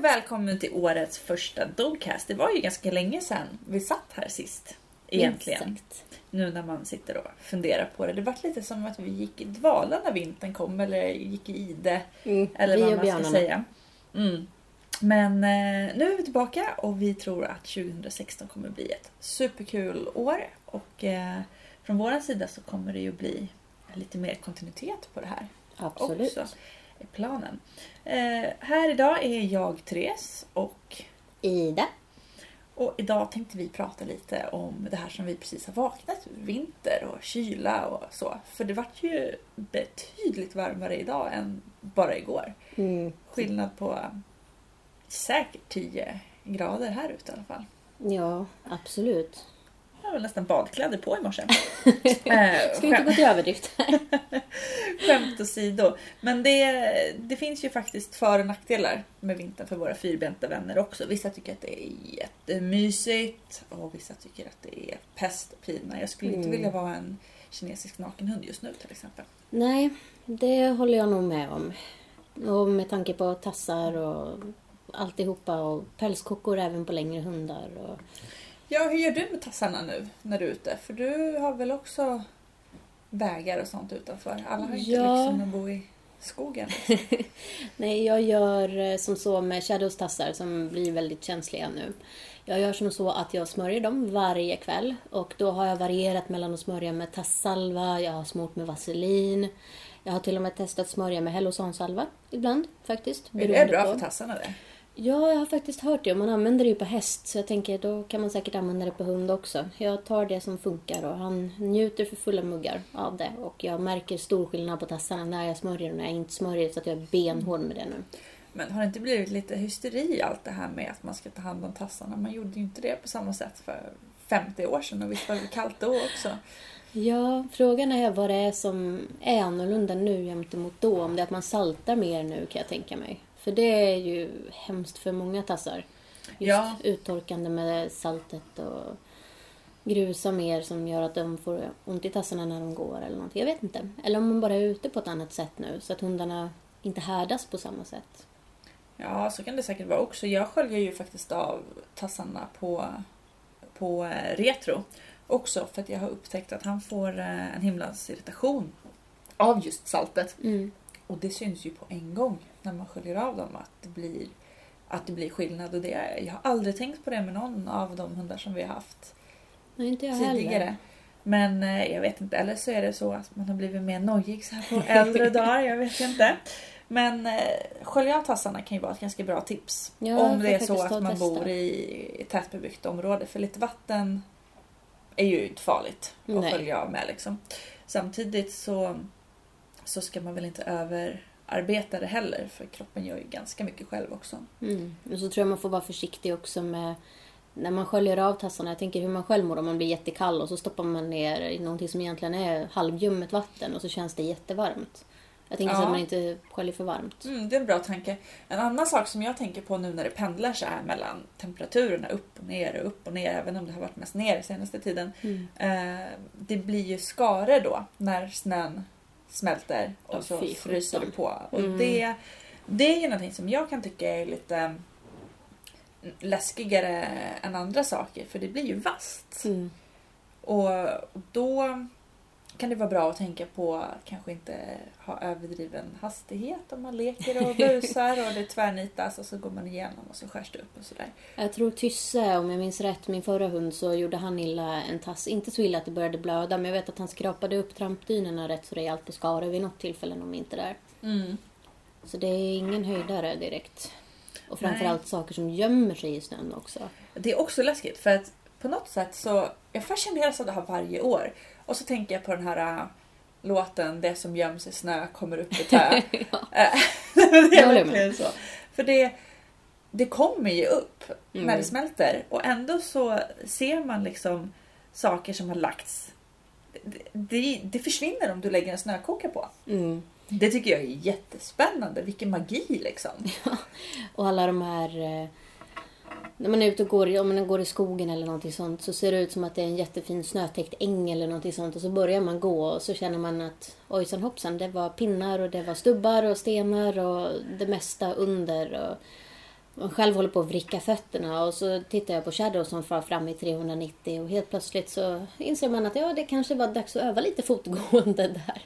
och välkommen till årets första Dogcast. Det var ju ganska länge sedan vi satt här sist. Egentligen. Exakt. Nu när man sitter och funderar på det. Det var lite som att vi gick i dvala när vintern kom eller gick i ide. Mm, Eller vad man ska säga. Mm. Men eh, nu är vi tillbaka och vi tror att 2016 kommer bli ett superkul år. Och eh, från vår sida så kommer det ju bli lite mer kontinuitet på det här Absolut. också. Är planen. Eh, här idag är jag Therese och, Ida. och idag tänkte vi prata lite om det här som vi precis har vaknat ur. Vinter och kyla och så. För det vart ju betydligt varmare idag än bara igår. Mm. Skillnad på säkert 10 grader här ute i alla fall. Ja, absolut. Har väl nästan badkläder på i morse. Eh, Ska inte gå till överdrift här. Skämt åsido. Men det, det finns ju faktiskt för och nackdelar med vintern för våra fyrbenta vänner också. Vissa tycker att det är jättemysigt och vissa tycker att det är pest och pina. Jag skulle inte Mm. vilja vara en kinesisk nakenhund just nu till exempel. Nej, det håller jag nog med om. Och med tanke på tassar och alltihopa och pälskockor även på längre hundar. Och... Ja, hur gör du med tassarna nu när du är ute? För du har väl också vägar och sånt utanför? Alla har inte Ja. liksom att bo i skogen. Nej, jag gör eh, som så med Shadows-tassar som blir väldigt känsliga nu. Jag gör som så att jag smörjer dem varje kväll och då har jag varierat mellan att smörja med tassalva, jag har smort med vaselin. Jag har till och med testat smörja med Hellosansalva ibland faktiskt. Är det beroende bra på. för tassarna det? Ja, jag har faktiskt hört det man använder det ju på häst så jag tänker då kan man säkert använda det på hund också. Jag tar det som funkar och han njuter för fulla muggar av det och jag märker stor skillnad på tassarna när jag smörjer och när jag inte smörjer så att jag är benhård med det nu. Men har det inte blivit lite hysteri allt det här med att man ska ta hand om tassarna? Man gjorde ju inte det på samma sätt för 50 år sedan och visst var det kallt då också. Ja, frågan är vad det är som är annorlunda nu jämte mot då. Om det är att man saltar mer nu kan jag tänka mig. För det är ju hemskt för många tassar. Just Ja. uttorkande med saltet och grusa mer som gör att de får ont i tassarna när de går eller någonting. Jag vet inte. Eller om man bara är ute på ett annat sätt nu så att hundarna inte härdas på samma sätt. Ja, så kan det säkert vara också. Jag sköljer ju faktiskt av tassarna på, på eh, retro också för att jag har upptäckt att han får eh, en himlans irritation av just saltet. Mm. Och det syns ju på en gång när man sköljer av dem att det blir, att det blir skillnad. Och det är, jag har aldrig tänkt på det med någon av de hundar som vi har haft Nej, inte jag tidigare. heller. Men eh, jag vet inte, eller så är det så att man har blivit mer nojig så här på äldre dagar, jag vet inte. Men eh, skölja av tassarna kan ju vara ett ganska bra tips. Ja, om det är så att man bor i tätbebyggt område. För lite vatten är ju inte farligt att Nej. skölja av med. Liksom. Samtidigt så, så ska man väl inte överarbeta det heller. För kroppen gör ju ganska mycket själv också. Mm. Och så tror jag man får vara försiktig också med när man sköljer av tassarna. Jag tänker hur man själv mår om man blir jättekall och så stoppar man ner i någonting som egentligen är halvljummet vatten och så känns det jättevarmt. Jag tänker så Ja. att man inte sköljer för varmt. Mm, det är en bra tanke. En annan sak som jag tänker på nu när det pendlar så här mellan temperaturerna upp och ner och upp och ner, även om det har varit mest ner senaste tiden. Mm. Eh, det blir ju skare då när snön smälter och Ja, så fryser det på. Och Mm. det, det är ju någonting som jag kan tycka är lite läskigare än andra saker för det blir ju vasst. Mm. Och då kan det vara bra att tänka på att kanske inte ha överdriven hastighet om man leker och busar och det tvärnitas och så går man igenom och så skärs det upp och sådär. Jag tror Tysse, om jag minns rätt, min förra hund, så gjorde han illa en tass. Inte så illa att det började blöda, men jag vet att han skrapade upp trampdynorna rätt så rejält på skare vid något tillfälle, om inte där. Mm. Så det är ingen höjdare direkt. Och Nej. framförallt saker som gömmer sig i snön också. Det är också läskigt för att på något sätt så jag fascineras av det här varje år. Och så tänker jag på den här äh, låten Det som göms i snö kommer upp i tö. Ja. Det är verkligen så. För det, det kommer ju upp Mm. när det smälter och ändå så ser man liksom saker som har lagts. Det, det, det försvinner om du lägger en snökoka på. Mm. Det tycker jag är jättespännande. Vilken magi liksom. Och alla de här... När man är ute och går, om man går i skogen eller någonting sånt så ser det ut som att det är en jättefin snötäckt äng eller någonting sånt och så börjar man gå och så känner man att ojsan hoppsan, det var pinnar och det var stubbar och stenar och det mesta under. Och själv håller på att vricka fötterna och så tittar jag på Shadow som far fram i 390 och helt plötsligt så inser man att ja, det kanske var dags att öva lite fotgående där.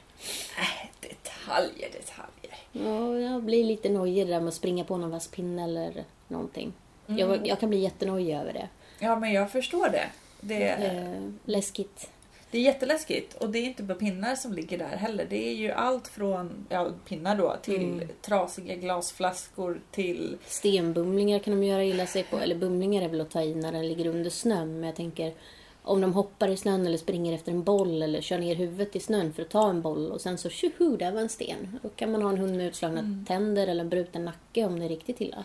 Äh, detaljer, detaljer. Ja, jag blir lite nojig där med att springa på någon vass pinne eller någonting. Mm. Jag, jag, kan bli jättenojig över det. Ja, men jag förstår det. Det är läskigt. Det är jätteläskigt och det är inte bara pinnar som ligger där heller. Det är ju allt från ja, pinnar då till mm. trasiga glasflaskor till... Stenbumlingar kan de göra illa sig på. Eller bumlingar är väl att ta i när den ligger under snön. Men jag tänker om de hoppar i snön eller springer efter en boll eller kör ner huvudet i snön för att ta en boll och sen så tjoho, där var en sten. Då kan man ha en hund med utslagna mm. tänder eller en bruten nacke om det är riktigt illa.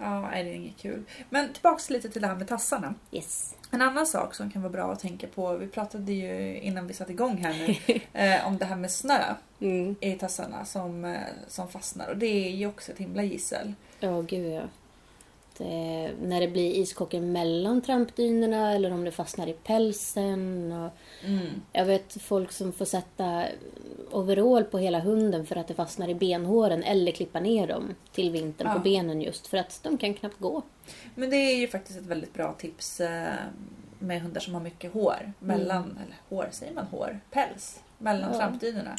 Ja, nej, det är inget kul. Men tillbaks lite till det här med tassarna. Yes. En annan sak som kan vara bra att tänka på, vi pratade ju innan vi satte igång här nu, eh, om det här med snö mm. i tassarna som, eh, som fastnar och det är ju också ett himla gissel. Ja, oh, gud ja eh, när det blir iskockor mellan trampdynorna eller om det fastnar i pälsen. Och mm. Jag vet folk som får sätta overall på hela hunden för att det fastnar i benhåren eller klippa ner dem till vintern ja. på benen just för att de kan knappt gå. Men det är ju faktiskt ett väldigt bra tips eh, med hundar som har mycket hår. Mellan, mm. eller hår, säger man hår? Päls. Mellan ja. trampdynorna.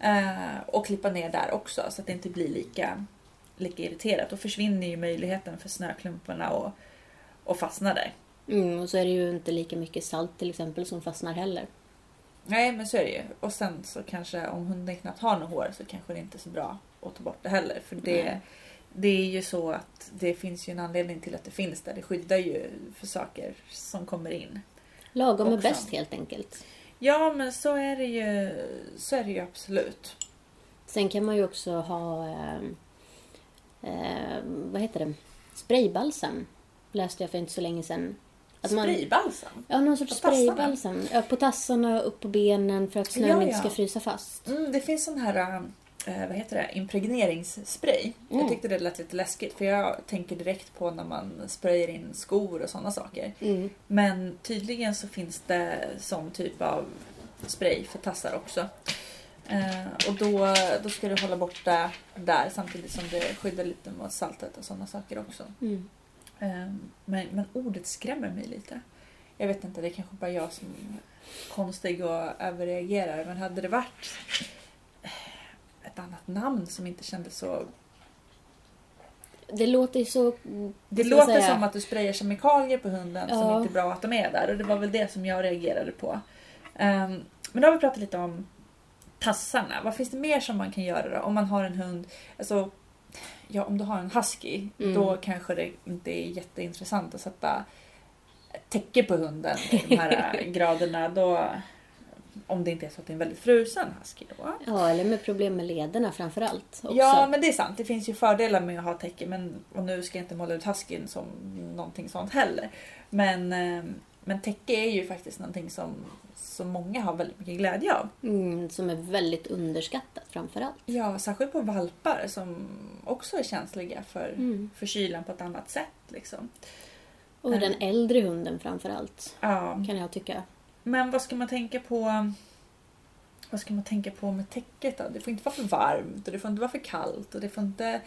Eh, och klippa ner där också så att det inte blir lika lika irriterat. Då försvinner ju möjligheten för snöklumparna att, att fastna där. Mm, och så är det ju inte lika mycket salt till exempel som fastnar heller. Nej men så är det ju. Och sen så kanske om hunden knappt har något hår så kanske det inte är så bra att ta bort det heller. För det, mm. det är ju så att det finns ju en anledning till att det finns där. Det skyddar ju för saker som kommer in. Lagom är bäst helt enkelt. Ja men så är det ju, så är det ju absolut. Sen kan man ju också ha eh, vad heter det? Spraybalsam läste jag för inte så länge sedan. Att man, spraybalsam? Ja, någon sorts spraybalsam. Ja, på tassarna, upp på benen för att snön ja, ja. inte ska frysa fast. Mm, det finns sån här eh, vad heter det, impregneringsspray. Mm. Jag tyckte det lät lite läskigt för jag tänker direkt på när man sprayar in skor och sådana saker. Mm. Men tydligen så finns det sån typ av spray för tassar också. Eh, och då, då ska du hålla borta där samtidigt som det skyddar lite mot saltet och sådana saker också. Mm. Eh, men, men ordet skrämmer mig lite. Jag vet inte, det är kanske bara jag som är konstig och överreagerar. Men hade det varit ett annat namn som inte kändes så... Det låter så... Det låter säga. som att du sprayar kemikalier på hunden ja. som inte är bra att de är där. Och det var väl det som jag reagerade på. Um, men då har vi pratat lite om tassarna. Vad finns det mer som man kan göra då? Om man har en hund, alltså ja, om du har en husky, mm. då kanske det inte är jätteintressant att sätta täcke på hunden i de här graderna. Då, om det inte är så att det är en väldigt frusen husky då. Ja, eller med problem med lederna framförallt. Också. Ja, men det är sant. Det finns ju fördelar med att ha täcke. Men, och nu ska jag inte måla ut huskyn som någonting sånt heller. Men, eh, men täcke är ju faktiskt någonting som som många har väldigt mycket glädje av. Mm, som är väldigt underskattat framförallt. Ja, särskilt på valpar som också är känsliga för, mm. för kylan på ett annat sätt. Liksom. Och den eh. äldre hunden framförallt. Ja. Kan jag tycka. Men vad ska man tänka på vad ska man tänka på med täcket då? Det får inte vara för varmt och det får inte vara för kallt och det får inte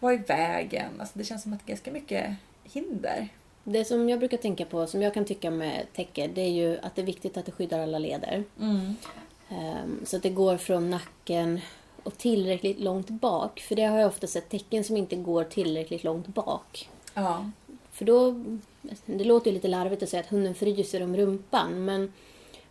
vara i vägen. Alltså det känns som att det är ganska mycket hinder. Det som jag brukar tänka på, som jag kan tycka med täcke, det är ju att det är viktigt att det skyddar alla leder. Mm. Um, så att det går från nacken och tillräckligt långt bak. För det har jag ofta sett tecken som inte går tillräckligt långt bak. Ja. För då, det låter ju lite larvigt att säga att hunden fryser om rumpan, men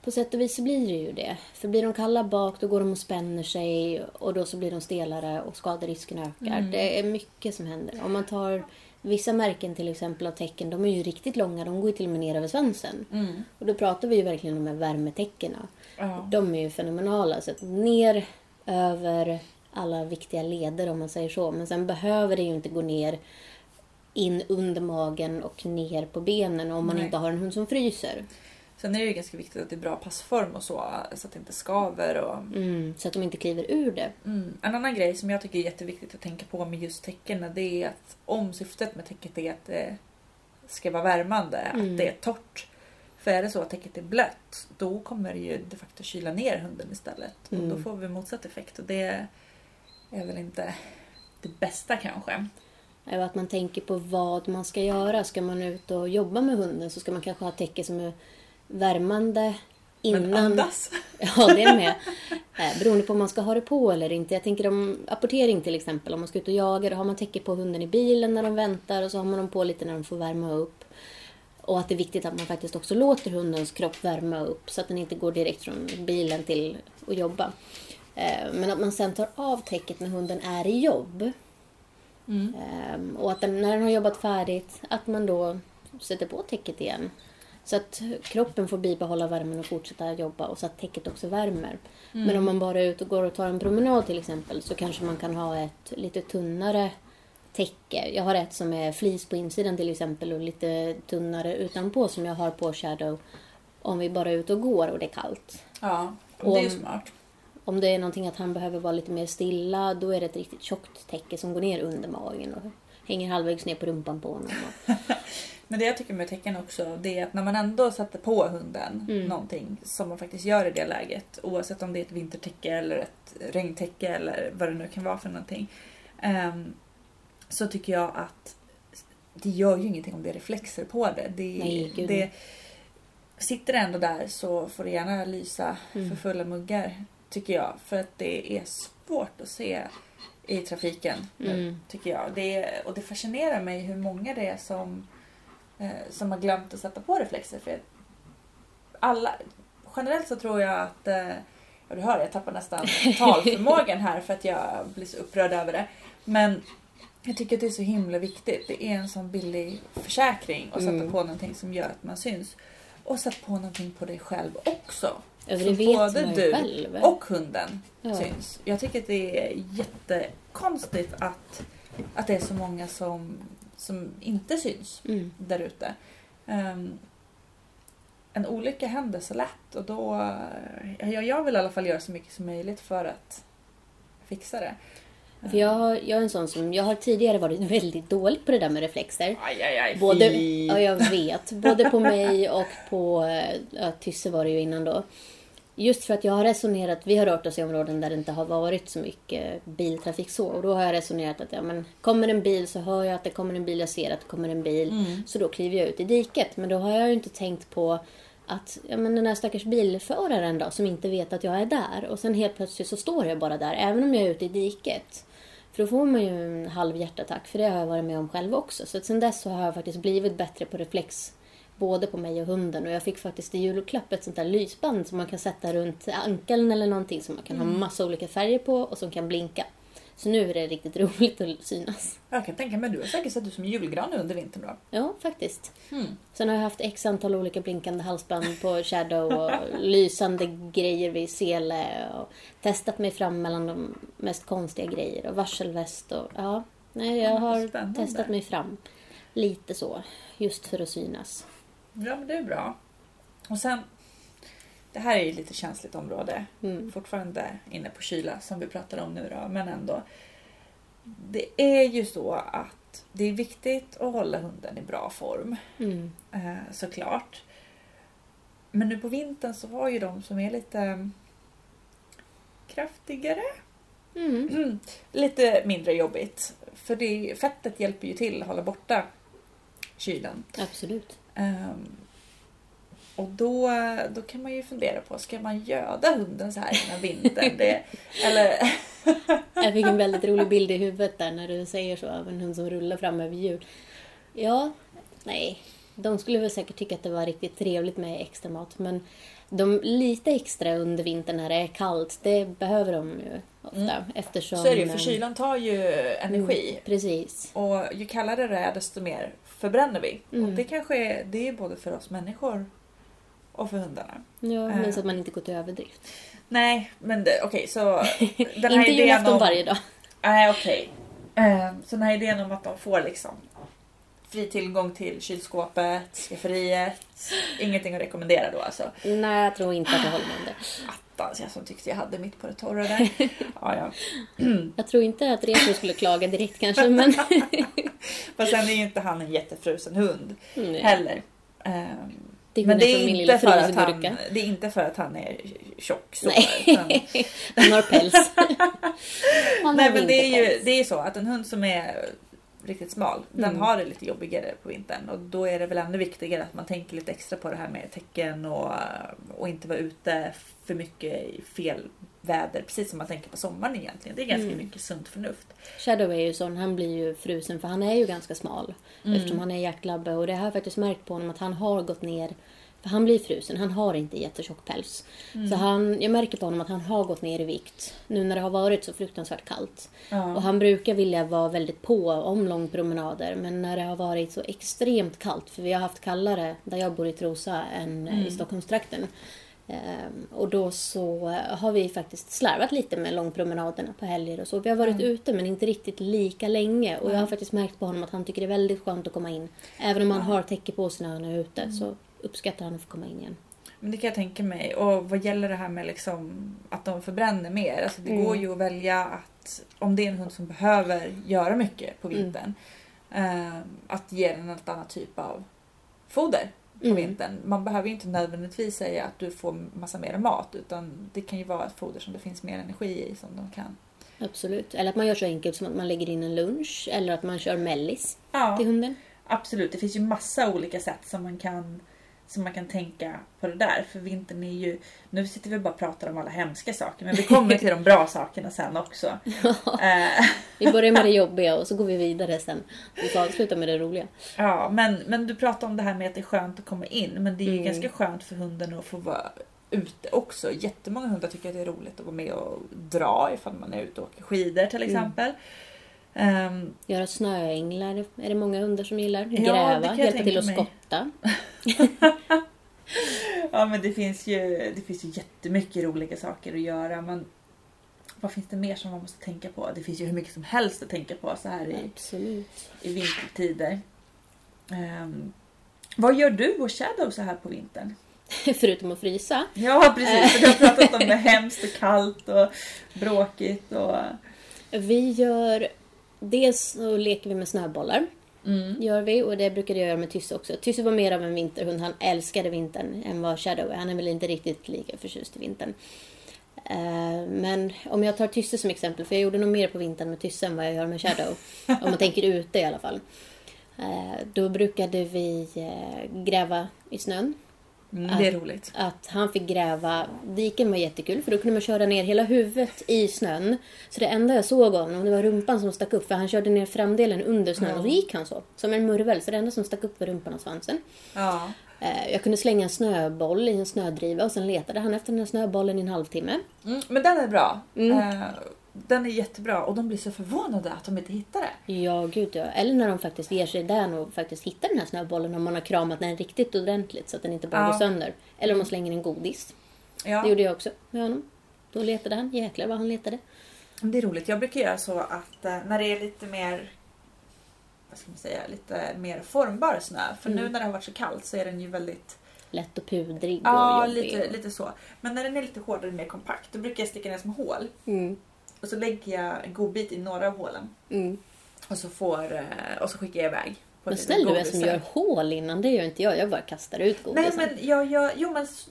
på sätt och vis så blir det ju det. För blir de kalla bak då går de och spänner sig och då så blir de stelare och skaderisken ökar. Mm. Det är mycket som händer. Om man tar Vissa märken till exempel av tecken, de är ju riktigt långa. De går ju till och med ner över svansen. Mm. Och då pratar vi ju verkligen om de här värmetäckena. Ja. De är ju fenomenala. Så ner över alla viktiga leder om man säger så. Men sen behöver det ju inte gå ner in under magen och ner på benen om man Nej. inte har en hund som fryser. Sen är det ju ganska viktigt att det är bra passform och så, så att det inte skaver. Och... Mm, så att de inte kliver ur det. Mm. En annan grej som jag tycker är jätteviktigt att tänka på med just täckena det är att om syftet med täcket är att det ska vara värmande, mm. att det är torrt. För är det så att täcket är blött, då kommer det ju de facto kyla ner hunden istället. Och då mm. får vi motsatt effekt och det är väl inte det bästa kanske. är att man tänker på vad man ska göra. Ska man ut och jobba med hunden så ska man kanske ha täcke som är värmande innan... Men andas. Ja, det är med. Eh, beroende på om man ska ha det på eller inte. Jag tänker om apportering till exempel. Om man ska ut och jaga, då har man täcke på hunden i bilen när de väntar och så har man dem på lite när de får värma upp. Och att det är viktigt att man faktiskt också låter hundens kropp värma upp så att den inte går direkt från bilen till att jobba. Eh, men att man sen tar av täcket när hunden är i jobb. Mm. Ehm, Och att den, när den har jobbat färdigt, att man då sätter på täcket igen. Så att kroppen får bibehålla värmen och fortsätta jobba och så att täcket också värmer. Men om man bara är ute och går och tar en promenad till exempel så kanske man kan ha ett lite tunnare täcke. Jag har ett som är flis på insidan till exempel och lite tunnare utanpå som jag har på Shadow om vi bara är ute och går och det är kallt. Ja, Och det är ju om- smart. Om det är någonting att han behöver vara lite mer stilla, då är det ett riktigt tjockt täcke som går ner under magen och hänger halvvägs ner på rumpan på honom. Men det jag tycker med tecken också det är att när man ändå sätter på hunden Mm. någonting som man faktiskt gör i det läget oavsett om det är ett vintertäcke eller ett regntäcke eller vad det nu kan vara för någonting. ehm, så tycker jag att det gör ju ingenting om det är reflexer på det. det, Nej, gud, det sitter det ändå där så får det gärna lysa Mm. för fulla muggar tycker jag. För att det är svårt att se i trafiken Mm. tycker jag. Det och det fascinerar mig hur många det är som, som har glömt att sätta på reflexer. För alla, generellt så tror jag att eh, Ja, du hör, jag tappar nästan talförmågan här för att jag blir så upprörd över det. Men jag tycker att det är så himla viktigt. Det är en sån billig försäkring att sätta Mm. på någonting som gör att man syns. Och sätt på någonting på dig själv också. Ja, för Så det vet både man du själv. Och hunden Ja. syns. Jag tycker att det är jättekonstigt att, att det är så många som, som inte syns Mm. där ute. Ehm, en olycka händer så lätt och då... Jag, jag vill i alla fall göra så mycket som möjligt för att fixa det. För jag, jag är en sån som, jag har tidigare varit väldigt dålig på det där med reflexer. Aj, aj, aj. Både, ja, jag vet. Både på mig och på eh, ja, Tysse var det ju innan då. Just för att jag har resonerat, vi har rört oss i områden där det inte har varit så mycket biltrafik så. Och då har jag resonerat att ja, men, kommer en bil så hör jag att det kommer en bil, jag ser att det kommer en bil. Mm. Så då kliver jag ut i diket. Men då har jag ju inte tänkt på att ja, men den där stackars bilföraren då som inte vet att jag är där. Och sen helt plötsligt så står jag bara där, även om jag är ute i diket. För då får man ju en halv hjärtattack, för det har jag varit med om själv också. Så sen dess så har jag faktiskt blivit bättre på reflex. Både på mig och hunden. Och jag fick faktiskt i julklapp ett sånt där lysband som man kan sätta runt ankeln eller någonting som man kan ha massa olika färger på och som kan blinka. Så nu är det riktigt roligt att synas. Jag kan tänka mig, du har säkert sett ut som julgran under vintern då. Ja, faktiskt. Hmm. Sen har jag haft x antal olika blinkande halsband på Shadow och lysande grejer vid sele och testat mig fram mellan de mest konstiga grejer och varselväst och ja. Nej, jag Ja, har spännande. testat mig fram lite så. Just för att synas. Ja, men det är bra. Och sen, det här är ju lite känsligt område. Mm. Fortfarande inne på kyla som vi pratar om nu då, men ändå. Det är ju så att det är viktigt att hålla hunden i bra form. Mm. Eh, såklart. Men nu på vintern så har ju de som är lite kraftigare Mm. lite mindre jobbigt. För det, fettet hjälper ju till att hålla borta kylen. Absolut. Ehm, och då, då kan man ju fundera på, ska man göda hunden så här innan vintern? Det, eller, Jag fick en väldigt rolig bild i huvudet där när du säger så av en hund som rullar fram över jul. Ja, nej. De skulle väl säkert tycka att det var riktigt trevligt med extra mat. Men de lite extra under vintern när det är kallt, det behöver de ju ofta. Eftersom... så är det ju, för eh, kylan tar ju energi. Mm, precis. Och ju kallare det är desto mer förbränner vi. Mm. Och det kanske är, det är både för oss människor och för hundarna. Ja, Eh. men så att man inte går till överdrift. Nej, men okej så... Den här inte julafton om- varje dag. Nej, okej. Ehm, Så den här idén om att de får liksom fri tillgång till kylskåpet, skafferiet. Ingenting att rekommendera då alltså. Nej, jag tror inte att jag håller med om det. Attans, jag som tyckte jag hade mitt på det torra där. Ja, ja. Jag tror inte att Retro skulle klaga direkt kanske, men... Fast sen är ju inte han en jättefrusen hund Nej. heller. Ehm, Det är Men det är, inte för att han, det är inte för att han är tjock. Så, Nej. utan- Han har päls. Han Nej har men det är ju det är så att en hund som är riktigt smal. Den Mm. har det lite jobbigare på vintern och då är det väl ännu viktigare att man tänker lite extra på det här med tecken och, och inte vara ute för mycket i fel väder. Precis som man tänker på sommaren egentligen. Det är ganska Mm. mycket sunt förnuft. Shadow är ju sån, han blir ju frusen för han är ju ganska smal. Eftersom han är jaktlabbe och det har jag faktiskt märkt på honom att han har gått ner. För han blir frusen, han har inte jättetjock päls. Så han, jag märker på honom att han har gått ner i vikt. Nu när det har varit så fruktansvärt kallt. Ja. Och han brukar vilja vara väldigt på om långpromenader. Men när det har varit så extremt kallt, för vi har haft kallare där jag bor i Trosa än eh, i Stockholmstrakten. Ehm, och då så eh, har vi faktiskt slarvat lite med långpromenaderna på helger och så. Vi har varit ute men inte riktigt lika länge. Och jag har faktiskt märkt på honom att han tycker det är väldigt skönt att komma in. Även om han har täcke på sig när han är ute så uppskattar han att få komma in igen. Men det kan jag tänka mig. Och vad gäller det här med liksom att de förbränner mer. Alltså det Mm. går ju att välja att om det är en hund som behöver göra mycket på Mm. vintern. eh, att ge den ett annat typ av foder på Mm. vintern. Man behöver ju inte nödvändigtvis säga att du får massa mer mat. Utan det kan ju vara ett foder som det finns mer energi i som de kan. Absolut. Eller att man gör så enkelt som att man lägger in en lunch. Eller att man kör mellis Ja, till hunden. absolut. Det finns ju massa olika sätt som man kan som man kan tänka på det där. För vintern är ju... Nu sitter vi bara och pratar om alla hemska saker. Men vi kommer till de bra sakerna sen också. Eh, Vi börjar med det jobbiga och så går vi vidare sen. Vi får avsluta med det roliga. ja, men, men du pratade om det här med att det är skönt att komma in. Men det är ju Mm. ganska skönt för hunden att få vara ute också. Jättemånga hundar tycker att det är roligt att vara med och dra ifall man är ute och åker skidor till Mm. Ehm, Göra snöänglar är det många hundar som gillar. det Gräva, hjälpa till att mig. skotta. ja men det finns, ju, det finns ju jättemycket roliga saker att göra. Men vad finns det mer som man måste tänka på? Det finns ju hur mycket som helst att tänka på så här i, Absolut. i vintertider. Ehm, vad gör du och Shadow så här på vintern? Förutom att frysa. Ja precis, du har pratat om det hemskt och kallt och bråkigt och... Vi gör... Dels så leker vi med snöbollar. Mm. Gör vi och det brukade jag göra med Tysse också. Tysse var mer av en vinterhund. Han älskade vintern än vad Shadow är. Han är väl inte riktigt lika förtjust i vintern. Eh, Men om jag tar Tysse som exempel, för jag gjorde nog mer på vintern med Tysse än vad jag gör med Shadow. om man tänker ute i alla fall. Eh, Då brukade vi eh, gräva i snön. Mm, det är roligt. Att han fick gräva. Diken var jättekul för då kunde man köra ner hela huvudet i snön. Så det enda jag såg honom det var rumpan som stack upp för han körde ner framdelen under snön och så gick han så. Som en murvel. Så det enda som stack upp var rumpan och svansen. Ja. Eh, Jag kunde slänga en snöboll i en snödriva och sen letade han efter den här snöbollen i en halvtimme. Mm, men den är bra. Mm. Den är jättebra och de blir så förvånade att de inte hittar det. Ja, gud ja. Eller när de faktiskt ger sig där och faktiskt hittar den här snöbollen om man har kramat den riktigt ordentligt så att den inte bara Ja. går sönder. Eller om man slänger en godis. Ja. Det gjorde jag också med honom. Då letade han. Jäklar vad han letade. Det är roligt. Jag brukar göra så att eh, när det är lite mer vad ska man säga, lite mer formbar snö. För nu Mm. när det har varit så kallt så är den ju väldigt Lätt och pudrig Ja, och lite, lite så. Men när den är lite hårdare och mer kompakt då brukar jag sticka ner små hål. Mm. Och så lägger jag en godbit i några av hålen. Mm. Och så, får, eh, och så skickar jag iväg. på Men snäll du är som gör hål innan. Det gör inte jag. Jag bara kastar ut Nej godisen. men jag, jag, jo men s-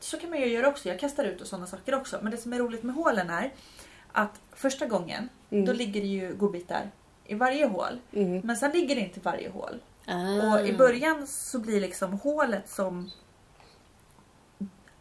så kan man ju göra också. Jag kastar ut och sådana saker också. Men det som är roligt med hålen är att första gången Mm. då ligger det ju godbitar i varje hål. Mm. Men sen ligger det inte i varje hål. Ah. Och i början så blir liksom hålet som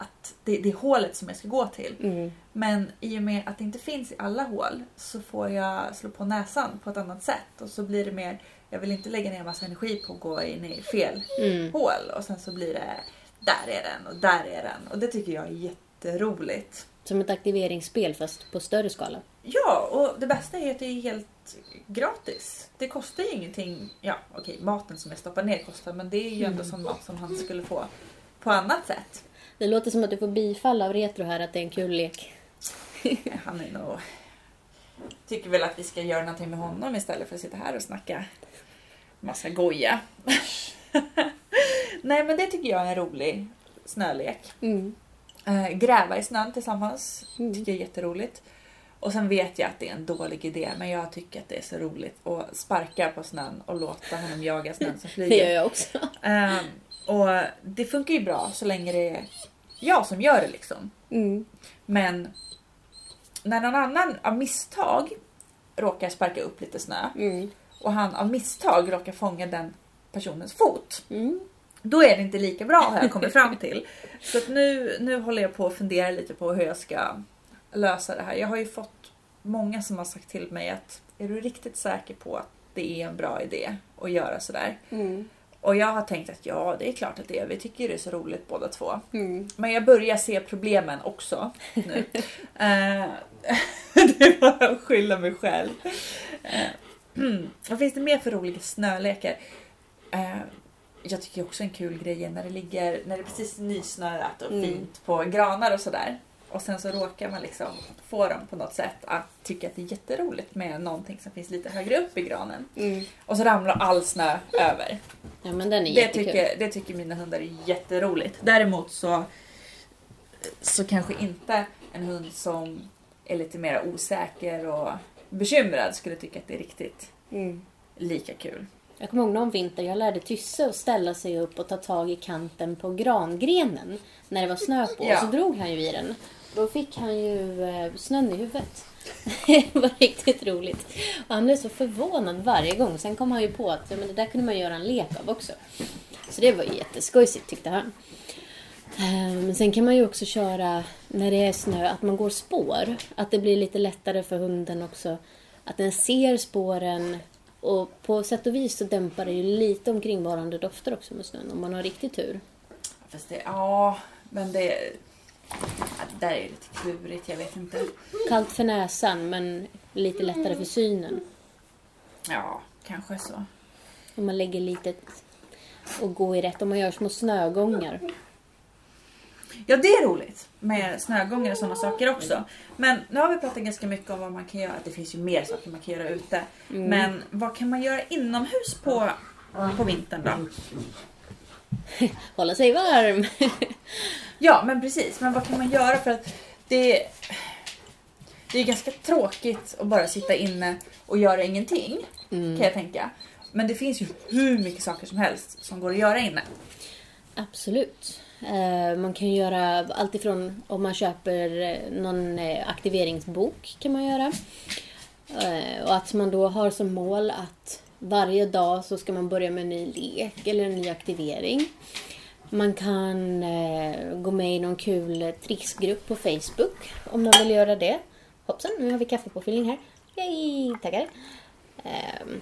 att det, det är hålet som jag ska gå till. Mm. Men i och med att det inte finns i alla hål så får jag slå på näsan på ett annat sätt. Och så blir det mer, jag vill inte lägga ner massa energi på att gå in i fel Mm. hål. Och sen så blir det, där är den och där är den. Och det tycker jag är jätteroligt. Som ett aktiveringsspel fast på större skala. Ja, och det bästa är att det är helt gratis. Det kostar ju ingenting. Ja, okej, maten som jag stoppar ner kostar, men det är ju ändå sån mat som han skulle få på annat sätt. Det låter som att du får bifall av Retro här att det är en kul lek. Han är nog... Tycker väl att vi ska göra någonting med honom istället för att sitta här och snacka massa goja. Nej, men det tycker jag är en rolig snölek. Mm. Eh, gräva i snön tillsammans Mm. tycker jag är jätteroligt. Och sen vet jag att det är en dålig idé, men jag tycker att det är så roligt att sparka på snön och låta honom jaga snön som Det gör flyger. jag också. Ehm, och det funkar ju bra så länge det är jag som gör det liksom. Mm. Men när någon annan av misstag råkar sparka upp lite snö Mm. och han av misstag råkar fånga den personens fot. Mm. Då är det inte lika bra har jag kommit fram till. Så att nu, nu håller jag på att fundera lite på hur jag ska lösa det här. Jag har ju fått många som har sagt till mig att är du riktigt säker på att det är en bra idé att göra sådär? Mm. Och jag har tänkt att ja, det är klart att det är. Vi tycker det är så roligt båda två. Mm. Men jag börjar se problemen också nu. Eh, det var att skylla mig själv. Eh, Vad finns det mer för roliga snölekar? Eh, Jag tycker också en kul grej är när det ligger, när det är precis nysnöat och Mm. fint på granar och sådär. Och sen så råkar man liksom få dem på något sätt att tycka att det är jätteroligt med någonting som finns lite högre upp i granen. Mm. Och så ramlar all snö över. Ja men den är Det jättekul. tycker, det tycker mina hundar är jätteroligt. Däremot så, så kanske inte en hund som är lite mer osäker och bekymrad skulle tycka att det är riktigt Mm. lika kul. Jag kommer ihåg någon vinter jag lärde Tysse att ställa sig upp och ta tag i kanten på grangrenen när det var snö på. Ja. Och så drog han ju i den. Då fick han ju eh, snön i huvudet. det var riktigt roligt. Och han blev så förvånad varje gång. Sen kom han ju på att ja, men det där kunde man göra en lek av också. Så det var ju jätteskojsigt tyckte han. Ehm, men sen kan man ju också köra när det är snö, att man går spår. Att det blir lite lättare för hunden också. Att den ser spåren och på sätt och vis så dämpar det ju lite omkringvarande dofter också med snön om man har riktig tur. Fast det, ja, men det... Det där är lite klurigt, jag vet inte. Kallt för näsan men lite lättare för synen. Ja, kanske så. Om man lägger lite och går i rätt, om man gör små snögångar. Ja, det är roligt med snögångar och sådana saker också. Men nu har vi pratat ganska mycket om vad man kan göra. Det finns ju mer saker man kan göra ute. Men vad kan man göra inomhus på, på vintern då? Hålla sig varm! Ja, men precis. Men vad kan man göra för att det... Det är ganska tråkigt att bara sitta inne och göra ingenting. Kan jag tänka. Men det finns ju hur mycket saker som helst som går att göra inne. Absolut. Eh, Man kan göra allt ifrån om man köper eh, någon eh, aktiveringsbok kan man göra. Och att man då har som mål att varje dag så ska man börja med en ny lek eller en ny aktivering. Man kan eh, gå med i någon kul trixgrupp på Facebook om man vill göra det. Hoppsan, nu har vi kaffepåfyllning här. Yay, tackar. Ehm,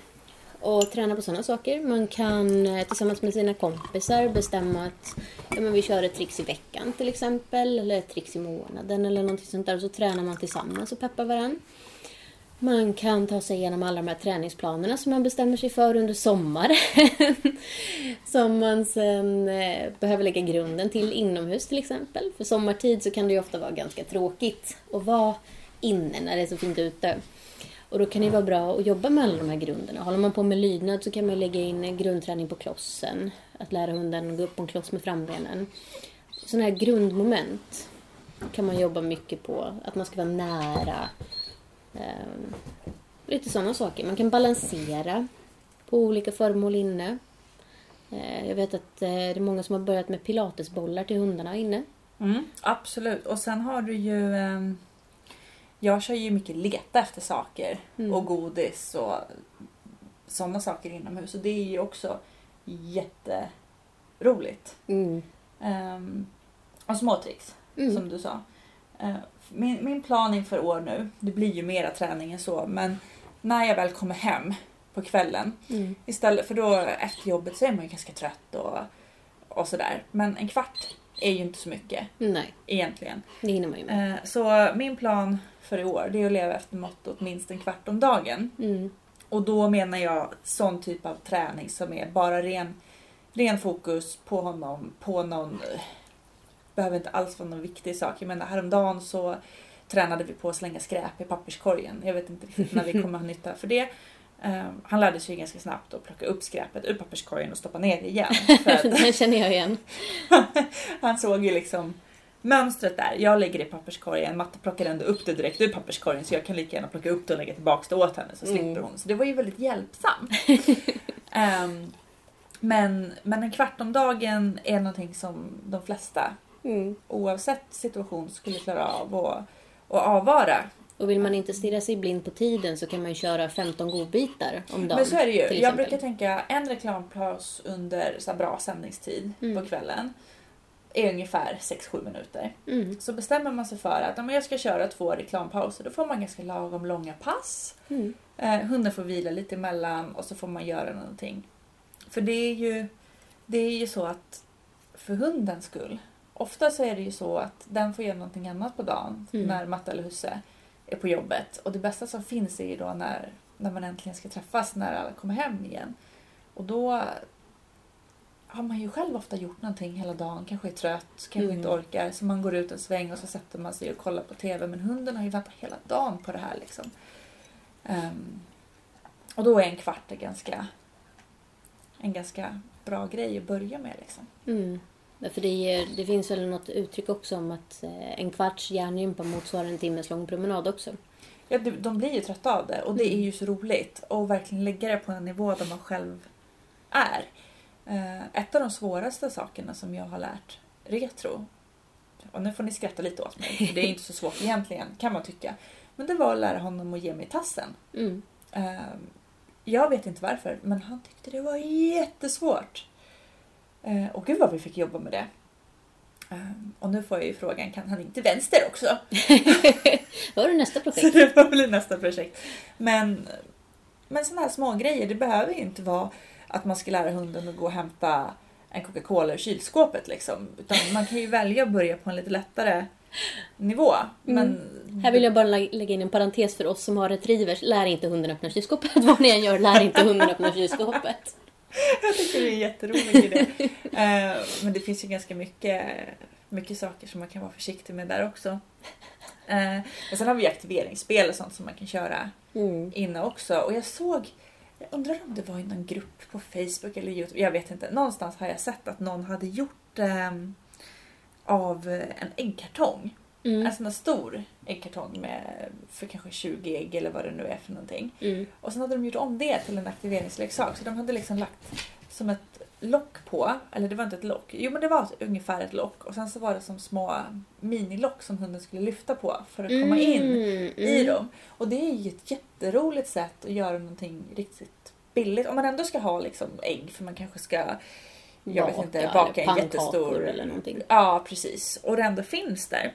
och träna på sådana saker. Man kan eh, tillsammans med sina kompisar bestämma att ja, men vi kör ett trix i veckan till exempel. Eller ett trix i månaden eller någonting sånt där. Och så tränar man tillsammans och peppar varandra. Man kan ta sig igenom alla de här träningsplanerna som man bestämmer sig för under sommaren. som man sen eh, behöver lägga grunden till inomhus till exempel. För sommartid så kan det ju ofta vara ganska tråkigt att vara inne när det är så fint ute. Och då kan det vara bra att jobba med alla de här grunderna. Håller man på med lydnad så kan man lägga in grundträning på klossen. Att lära hunden att gå upp på en kloss med frambenen. Sådana här grundmoment kan man jobba mycket på. Att man ska vara nära. Ehm, lite sådana saker. Man kan balansera på olika föremål inne. Eh, jag vet att eh, det är många som har börjat med pilatesbollar till hundarna inne. Mm, absolut. Och sen har du ju... ehm, jag kör ju mycket leta efter saker Mm. och godis och sådana saker inomhus. Och det är ju också jätteroligt. Mm. Um, och småtricks, Mm. som du sa. Eh, min, min plan inför år nu, det blir ju mera träning än så, men när jag väl kommer hem på kvällen Mm. Istället för då efter jobbet så är man ju ganska trött och, och sådär. Men en kvart är ju inte så mycket Nej, egentligen. det hinner man ju med. Eh, Så min plan för i år det är att leva efter mottot minst en kvart om dagen. Mm. Och då menar jag sån typ av träning som är bara ren, ren fokus på honom, på någon... eh, Behöver inte alls vara någon viktig sak. Jag menar häromdagen så tränade vi på att slänga skräp i papperskorgen. Jag vet inte riktigt när vi kommer ha nytta för det. Eh, han lärde sig ganska snabbt att plocka upp skräpet ur papperskorgen och stoppa ner det igen. För att Den känner jag igen. han såg ju liksom mönstret där. Jag lägger det i papperskorgen, Matte plockar ändå upp det direkt ur papperskorgen så jag kan lika gärna plocka upp det och lägga tillbaka det åt henne så slipper Mm. hon. Så det var ju väldigt hjälpsamt. Ehm, men, men en kvart om dagen är någonting som de flesta Mm. oavsett situation skulle klara av och, och avvara Och vill man inte stirra sig blind på tiden så kan man ju köra 15 godbitar om dagen. Men så är det ju. Jag brukar tänka en reklampaus under så bra sändningstid Mm. på kvällen är ungefär 6-7 minuter. Mm. Så bestämmer man sig för att men jag ska köra två reklampauser. Då får man ganska lagom långa pass. Mm. Eh, hunden får vila lite emellan och så får man göra någonting. För det är ju, det är ju så att för hundens skull. Ofta så är det ju så att den får göra någonting annat på dagen Mm. när matte eller husse är på jobbet. Och det bästa som finns är ju då när, när man äntligen ska träffas, när alla kommer hem igen. Och då har man ju själv ofta gjort någonting hela dagen, kanske är trött, kanske Mm. inte orkar. Så man går ut en sväng och så sätter man sig och kollar på TV. Men hunden har ju väntat hela dagen på det här liksom. Ehm, och då är en kvart en ganska, en ganska bra grej att börja med. Liksom. Mm. Därför det, ger, det finns väl något uttryck också om att eh, en kvarts hjärngympa motsvarar en timmes lång promenad också. Ja, de, blir ju trötta av det och det Mm. är ju så roligt. Och verkligen lägga det på en nivå där man själv är. Eh, ett av de svåraste sakerna som jag har lärt retro, och nu får ni skratta lite åt mig, för det är inte så svårt egentligen kan man tycka. Men det var att lära honom att ge mig tassen. Mm. Eh, jag vet inte varför, men han tyckte det var jättesvårt. Eh, och gud vad vi fick jobba med det. Eh, och nu får jag ju frågan, kan han inte vänster också? Var det nästa Så projekt? det får bli nästa projekt. Men, men sådana här små grejer, det behöver ju inte vara att man ska lära hunden att gå och hämta en Coca-Cola ur kylskåpet. Liksom. Utan man kan ju välja att börja på en lite lättare nivå. Men, Här vill jag bara lä- lägga in en parentes för oss som har retrievers. Lär inte hunden öppna kylskåpet. Vad ni än gör, lär inte hunden öppna kylskåpet. Jag tycker det är en jätterolig idé. Eh, men det finns ju ganska mycket, mycket saker som man kan vara försiktig med där också. Eh, och sen har vi aktiveringsspel och sånt som man kan köra Mm. inne också. Och jag såg, jag undrar om det var i någon grupp på Facebook eller Youtube, jag vet inte. Någonstans har jag sett att någon hade gjort ehm, av en äggkartong. Mm. En sån där stor äggkartong med för kanske 20 ägg eller vad det nu är för någonting. Mm. Och sen hade de gjort om det till en aktiveringsleksak. Så de hade liksom lagt som ett lock på. Eller det var inte ett lock. Jo men det var ungefär ett lock. Och sen så var det som små minilock som hunden skulle lyfta på för att komma in Mm, i mm. dem. Och det är ju ett jätteroligt sätt att göra någonting riktigt billigt. Om man ändå ska ha liksom ägg för man kanske ska jag vet inte, baka en jättestor... eller någonting. Ja, precis. Och det ändå finns där.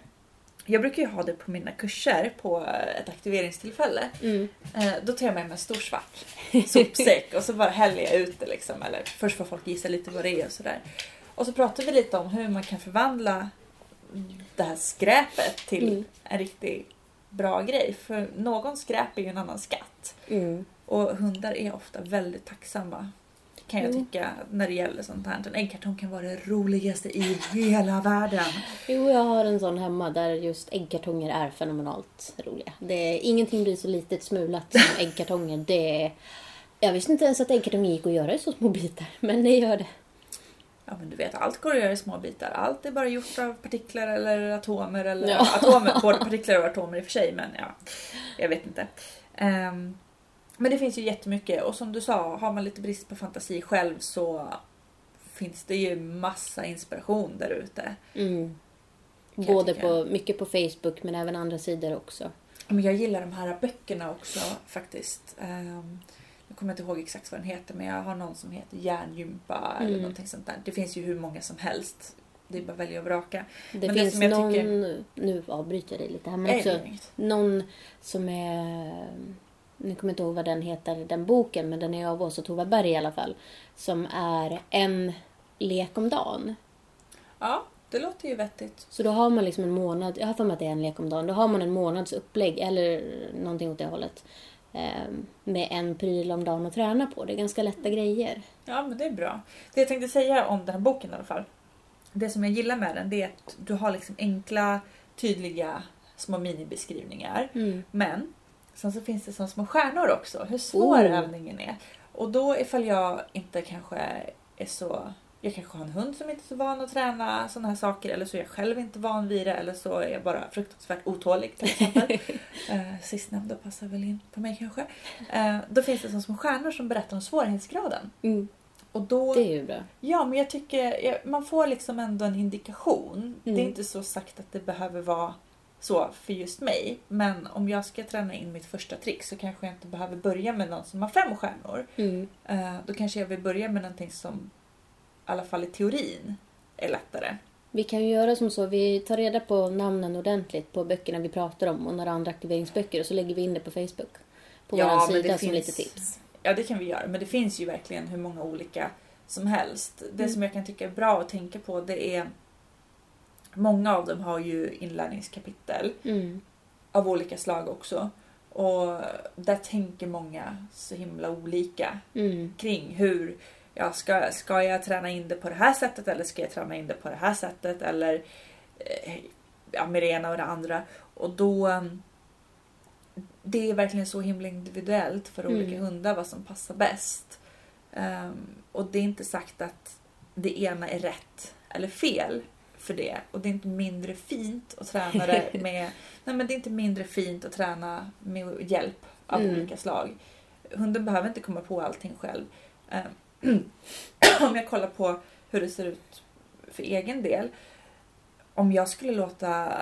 Jag brukar ju ha det på mina kurser på ett aktiveringstillfälle. Mm. Eh, Då tar jag med mig en stor svart sopsäck och så bara häller jag ut det liksom. Eller först får folk gissa lite vad det är och sådär. Och så pratar vi lite om hur man kan förvandla det här skräpet till Mm. en riktigt bra grej. För någon skräp är ju en annan skatt. Mm. Och hundar är ofta väldigt tacksamma. Kan jag Jo. tycka när det gäller sånt här. En äggkartong kan vara det roligaste i hela världen. Jo, jag har en sån hemma där just äggkartonger är fenomenalt roliga. Det är, ingenting blir så litet smulat som äggkartonger. Det är, jag visste inte ens att äggkartonger gick att göra i så små bitar, men det gör det. Ja men du vet, allt går att göra i små bitar. Allt är bara gjort av partiklar eller atomer. Eller Ja. atomer, både partiklar och atomer i och för sig, men ja. Jag vet inte. Ehm, men det finns ju jättemycket och som du sa, har man lite brist på fantasi själv så finns det ju massa inspiration där ute. Mm. Både på, mycket på Facebook men även andra sidor också. Men jag gillar de här böckerna också faktiskt. Um, jag kommer inte ihåg exakt vad den heter men jag har någon som heter Hjärngympa eller Mm. någonting sånt där. Det finns ju hur många som helst. Det är bara att välja och vraka. Det Men det finns som jag någon, tycker- nu avbryter jag dig lite här, men också det någon som är, nu kommer jag inte ihåg vad den heter, den boken, men den är av Åsa Tova Berg i alla fall, som är en lek om dagen. Ja, det låter ju vettigt. Så då har man liksom en månad, jag har för mig att det är en lek om dagen, då har man en månads upplägg eller någonting åt det hållet. eh, Med en pryl om dagen att träna på. Det är ganska lätta grejer. Ja, men det är bra. Det jag tänkte säga om den här boken i alla fall. Det som jag gillar med den det är att du har liksom enkla, tydliga små minibeskrivningar. Mm. Men sen så finns det som små stjärnor också, hur svår Oh. övningen är. Och då ifall jag inte kanske är så... Jag kanske har en hund som inte är så van att träna sådana här saker eller så är jag själv inte van vid det eller så är jag bara fruktansvärt otålig till exempel. eh, sistnämnda passar väl in på mig kanske. Eh, då finns det som små stjärnor som berättar om svårighetsgraden. Mm. Och då... Det är ju bra. Ja, men jag tycker jag- man får liksom ändå en indikation. Det Mm. är inte så sagt att det behöver vara så för just mig. Men om jag ska träna in mitt första trick så kanske jag inte behöver börja med någon som har fem stjärnor. Mm. Eh, då kanske jag vill börja med någonting som i alla fall i teorin är lättare. Vi kan ju göra som så, vi tar reda på namnen ordentligt på böckerna vi pratar om och några andra aktiveringsböcker och så lägger vi in det på Facebook. På Ja, vår sida som finns- lite tips. Ja det kan vi göra men det finns ju verkligen hur många olika som helst. Det Mm. som jag kan tycka är bra att tänka på det är Många av dem har ju inlärningskapitel Mm. av olika slag också. Och där tänker många så himla olika Mm. kring hur ja, ska, ska jag träna in det på det här sättet eller ska jag träna in det på det här sättet eller eh, ja, med det ena och det andra. Och då um, det är verkligen så himla individuellt för Mm. olika hundar vad som passar bäst. Ehm, och det är inte sagt att det ena är rätt eller fel för det. Och det är inte mindre fint att träna det med... nej men det är inte mindre fint att träna med hjälp av Mm. olika slag. Hunden behöver inte komma på allting själv. Ehm, om jag kollar på hur det ser ut för egen del. Om jag skulle låta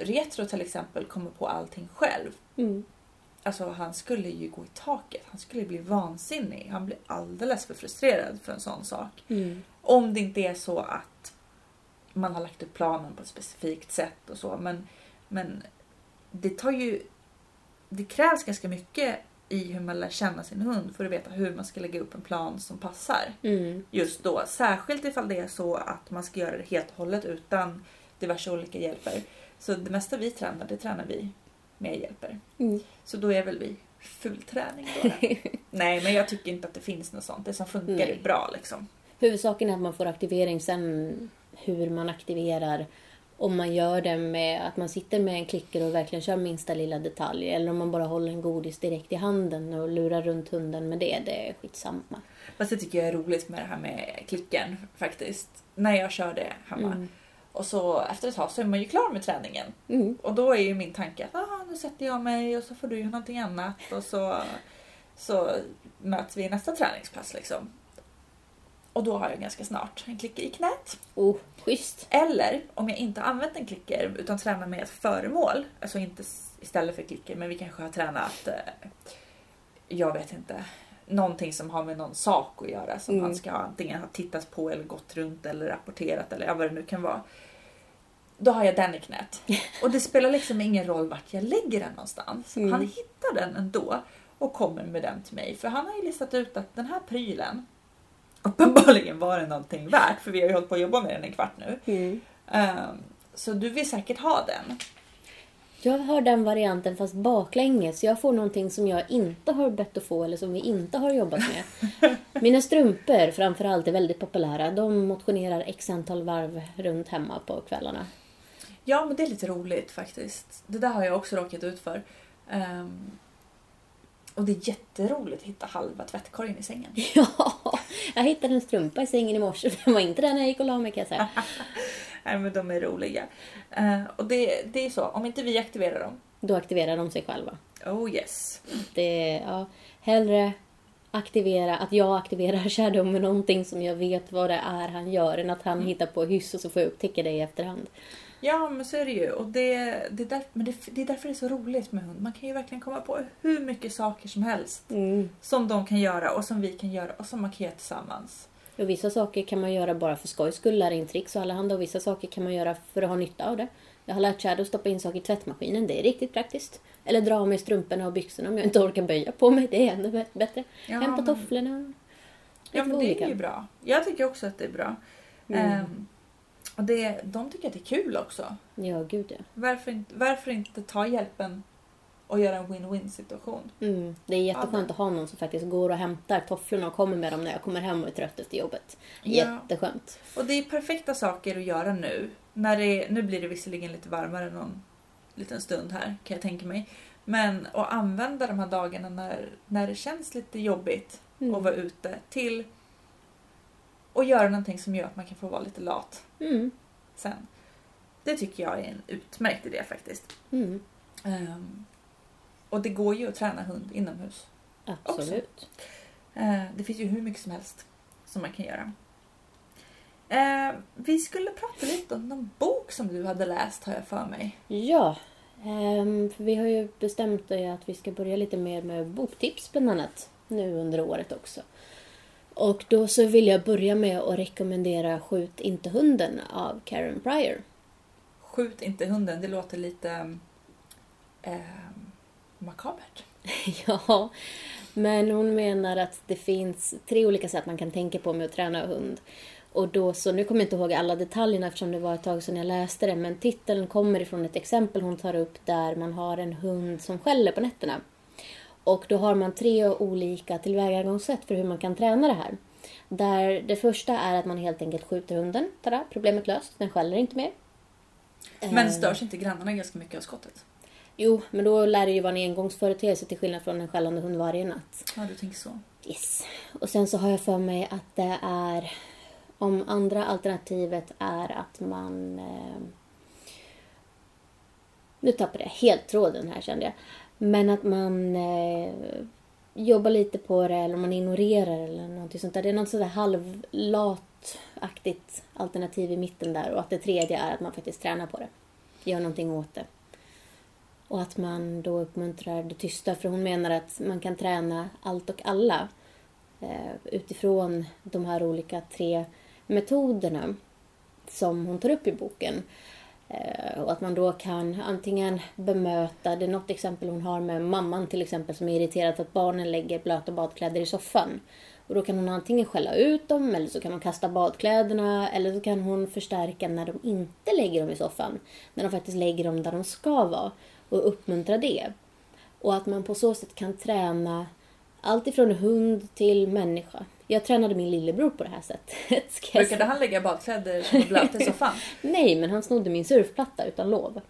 Retro till exempel komma på allting själv. Mm. Alltså han skulle ju gå i taket. Han skulle bli vansinnig. Han blir alldeles för frustrerad för en sån sak. Mm. Om det inte är så att man har lagt upp planen på ett specifikt sätt och så. Men, men det tar ju... Det krävs ganska mycket i hur man lär känna sin hund för att veta hur man ska lägga upp en plan som passar Mm. just då. Särskilt ifall det är så att man ska göra det helt och hållet utan diverse olika hjälper. Så det mesta vi tränar, det tränar vi med hjälper. Mm. Så då är väl vi fullträning då. Nej, men jag tycker inte att det finns något sånt. Det som funkar Nej. är bra liksom. Huvudsaken är att man får aktivering sen hur man aktiverar. Om man gör det med att man sitter med en klicker och verkligen kör minsta lilla detalj. Eller om man bara håller en godis direkt i handen och lurar runt hunden med det. Det är skitsamma. Fast det tycker jag är roligt med det här med klicken faktiskt. När jag kör det hemma. Mm. Och så efter ett tag så är man ju klar med träningen. Mm. Och då är ju min tanke att ah, nu sätter jag mig och så får du göra någonting annat. Och så, så möts vi i nästa träningspass liksom. Och då har jag ganska snart en klicker i knät. Oh, schysst. Eller om jag inte har använt en klicker utan tränar med ett föremål. Alltså inte istället för klicker men vi kanske har tränat, eh, jag vet inte, någonting som har med någon sak att göra. Som Mm. man ska antingen ha tittat på eller gått runt eller rapporterat eller vad det nu kan vara. Då har jag den i knät. Och det spelar liksom ingen roll vart jag lägger den någonstans. Mm. Han hittar den ändå och kommer med den till mig. För han har ju listat ut att den här prylen uppenbarligen var det någonting värt. För vi har ju hållit på att jobba med den en kvart nu. Mm. Ehm, så du vill säkert ha den. Jag har den varianten fast baklänges. Jag får någonting som jag inte har bett att få eller som vi inte har jobbat med. Mina strumpor framförallt är väldigt populära. De motionerar x antal varv runt hemma på kvällarna. Ja, men det är lite roligt faktiskt. Det där har jag också råkat ut för. Ehm, och det är jätteroligt att hitta halva tvättkorgen i sängen. Ja, jag hittade en strumpa i sängen i morse. Det var inte den jag gick och la mig kan jag säga. Nej, men de är roliga. Ehm, och det, det är så, om inte vi aktiverar dem. Då aktiverar de sig själva. Oh yes. Det, ja, hellre aktivera, att jag aktiverar Shadow med någonting som jag vet vad det är han gör än att han hittar på hyss och så får jag upptäcka det i efterhand. Ja, men så är det ju. Och det, det, är där, men det, det är därför det är så roligt med hund. Man kan ju verkligen komma på hur mycket saker som helst. Som de kan göra och som vi kan göra och som man kan göra tillsammans. Och vissa saker kan man göra bara för skojs skull, lära in tricks och allehanda. Och vissa saker kan man göra för att ha nytta av det. Jag har lärt Shadow stoppa in saker i tvättmaskinen, det är riktigt praktiskt. Eller dra av mig strumporna och byxorna om jag inte orkar böja på mig, det är ännu bä- bättre. Ja, Hämta men- tofflorna. Ja, men det olika. är ju bra. Jag tycker också att det är bra. Mm. Och det, de tycker att det är kul också. Ja, gud ja. Varför inte, varför inte ta hjälpen och göra en win-win situation? Mm. Det är jätteskönt Ja, att ha någon som faktiskt går och hämtar tofflorna och kommer med dem när jag kommer hem och är trött efter jobbet. Ja. Jätteskönt. Och det är perfekta saker att göra nu. När det, nu blir det visserligen lite varmare någon liten stund här kan jag tänka mig. Men att använda de här dagarna när, när det känns lite jobbigt Mm. att vara ute till och göra någonting som gör att man kan få vara lite lat Mm. sen. Det tycker jag är en utmärkt idé faktiskt. Mm. Ehm, och det går ju att träna hund inomhus. Absolut. Eh, det finns ju hur mycket som helst som man kan göra. Eh, vi skulle prata lite om någon bok som du hade läst har jag för mig. Ja, Ehm, för vi har ju bestämt att vi ska börja lite mer med boktips bland annat nu under året också. Och då så vill jag börja med att rekommendera Skjut inte hunden av Karen Pryor. Skjut inte hunden, det låter lite eh, makabert. ja, men hon menar att det finns tre olika sätt man kan tänka på med att träna hund. Och då så, nu kommer jag inte ihåg alla detaljerna eftersom det var ett tag sedan jag läste det, men titeln kommer ifrån ett exempel hon tar upp där man har en hund som skäller på nätterna. Och då har man tre olika tillvägagångssätt för hur man kan träna det här. Där det första är att man helt enkelt skjuter hunden. Tada, problemet löst. Den skäller inte mer. Men eh. störs inte grannarna ganska mycket av skottet? Jo, men då lär det ju vara en engångsföreteelse till skillnad från en skällande hund varje natt. Ja, du tänker så. Yes. Och sen så har jag för mig att det är... Om andra alternativet är att man... Eh, nu tappade jag helt tråden här kände jag. Men att man eh, jobbar lite på det eller man ignorerar eller någonting sånt där. Det är något sådär halvlataktigt alternativ i mitten där och att det tredje är att man faktiskt tränar på det. Gör någonting åt det. Och att man då uppmuntrar det tysta för hon menar att man kan träna allt och alla eh, utifrån de här olika tre metoderna som hon tar upp i boken. Eh, och att man då kan antingen bemöta, det är något exempel hon har med mamman till exempel som är irriterad för att barnen lägger blöta badkläder i soffan. Och då kan hon antingen skälla ut dem eller så kan hon kasta badkläderna eller så kan hon förstärka när de inte lägger dem i soffan. När de faktiskt lägger dem där de ska vara och uppmuntra det. Och att man på så sätt kan träna allt ifrån hund till människa. Jag tränade min lillebror på det här sättet. Brukade han lägga badkläder som blöta i soffan? Nej, men han snodde min surfplatta utan lov.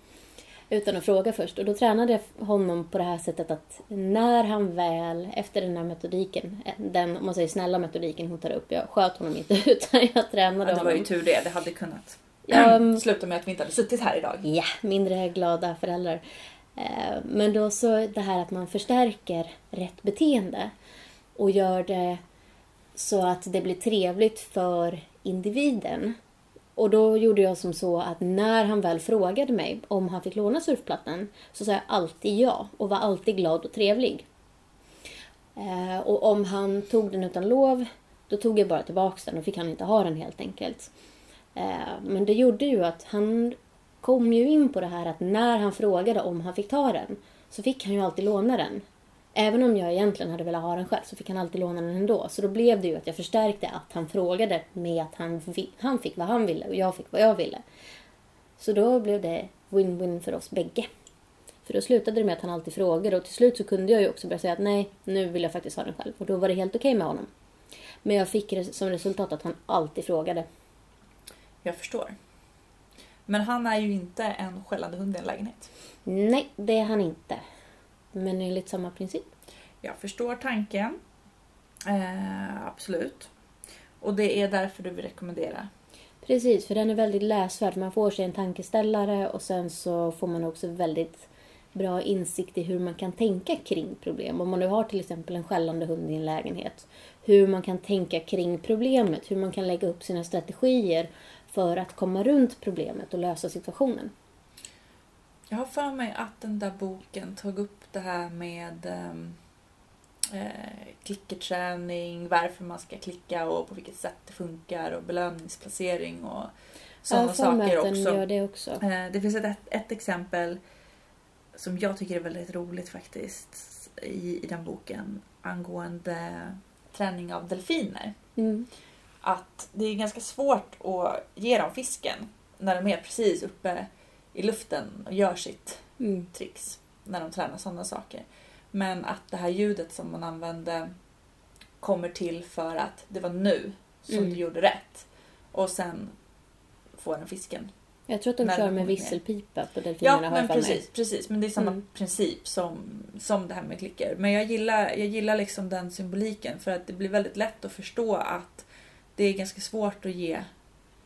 Utan att fråga först. Och då tränade jag honom på det här sättet att när han väl, efter den här metodiken, den om man säger snälla metodiken hon tar upp, jag sköt honom inte utan jag tränade ja, honom. Det var ju tur det, det hade kunnat ja, sluta med att vi inte hade suttit här idag. Ja, mindre glada föräldrar. Eh, men då så det här att man förstärker rätt beteende och gör det så att det blir trevligt för individen. Och då gjorde jag som så att när han väl frågade mig om han fick låna surfplattan så sa jag alltid ja och var alltid glad och trevlig. Eh, och om han tog den utan lov då tog jag bara tillbaks den och fick han inte ha den helt enkelt. Eh, men det gjorde ju att han kom ju in på det här att när han frågade om han fick ta den så fick han ju alltid låna den. Även om jag egentligen hade velat ha den själv så fick han alltid låna den ändå. Så då blev det ju att jag förstärkte att han frågade med att han, han fick vad han ville och jag fick vad jag ville. Så då blev det win-win för oss bägge. För då slutade det med att han alltid frågade och till slut så kunde jag ju också börja säga att nej, nu vill jag faktiskt ha den själv. Och då var det helt okej okay med honom. Men jag fick som resultat att han alltid frågade. Jag förstår. Men han är ju inte en skällande hund i en lägenhet. Nej, det är han inte. Men enligt samma princip. Jag förstår tanken. Eh, absolut. Och det är därför du vill rekommendera? Precis, för den är väldigt läsvärd. Man får sig en tankeställare och sen så får man också väldigt bra insikt i hur man kan tänka kring problem. Om man nu har till exempel en skällande hund i en lägenhet. Hur man kan tänka kring problemet, hur man kan lägga upp sina strategier för att komma runt problemet och lösa situationen. Jag har för mig att den där boken tog upp det här med ehm, eh, klickerträning, varför man ska klicka och på vilket sätt det funkar och belöningsplacering och sådana saker också. Gör det, också. Eh, det finns ett, ett exempel som jag tycker är väldigt roligt faktiskt i, i den boken angående träning av delfiner. Mm. Att det är ganska svårt att ge dem fisken när de är precis uppe i luften och gör sitt mm. tricks när de tränar sådana saker. Men att det här ljudet som man använde kommer till för att det var nu som mm. du gjorde rätt. Och sen får den fisken. Jag tror att de kör med visselpipa på delfinerna. Ja, men precis, precis. Men det är samma mm. princip som, som det här med klicker. Men jag gillar, jag gillar liksom den symboliken för att det blir väldigt lätt att förstå att det är ganska svårt att ge